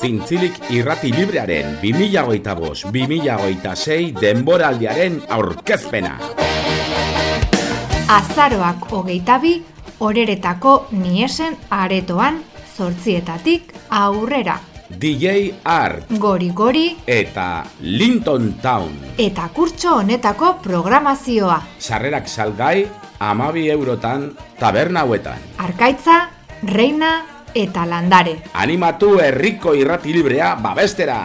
Zintzilik irrati librearen 2008-2006 denboraldiaren aurkezpena. Azaroak hogeita bi, horeretako niesen aretoan, zortzietatik aurrera. DJ Art Gori gori eta Linton Town. eta kurtso honetako programazioa. Sarrerak salgai amabi eurotan taberna hauetan. Arkaitza, reina eta landare. Animatu herriko irrati librea babestera!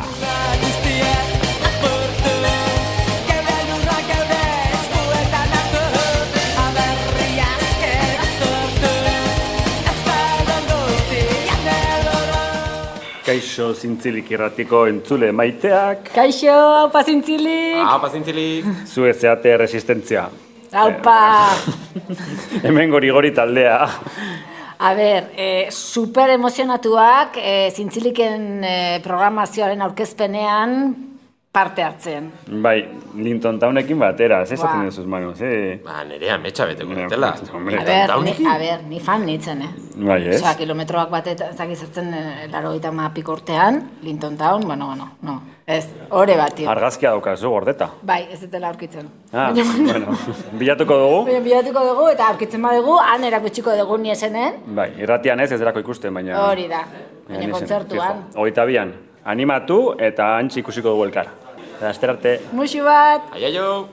Kaixo zintzilik irratiko entzule maiteak, Kaixo, pazintzilik! Apa zintzilik! zu zeate resistentzia. Aupa! Hemen gori gori taldea. A ber, eh, super emozionatuak eh, zintziliken eh, programazioaren aurkezpenean parte hartzen. Bai, Linton Townekin batera, ze esaten Ba. duzuz, Manu, ze... Ba, nire ametsa beteko dutela. A ni, a ber, ni fan nintzen, eh? Bai, ez? Osea, kilometroak bat eta ezak izartzen eh, laro gita mapiko urtean, Linton Town, bueno, bueno, no. Ez, ore bat, tio. Argazkia daukazu gordeta. Bai, ez dutela aurkitzen. Ah, bueno, bilatuko dugu. Baina bilatuko dugu eta aurkitzen badugu, han erakutsiko dugu niesenen. Bai, irratian ez ez derako ikusten, baina... Hori da, baina kontzertuan. Hogeita bian, animatu eta antzi ikusiko dugu elkar. Eta asterarte. Muxu bat! Aiaio!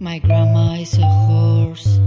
My grandma is a horse.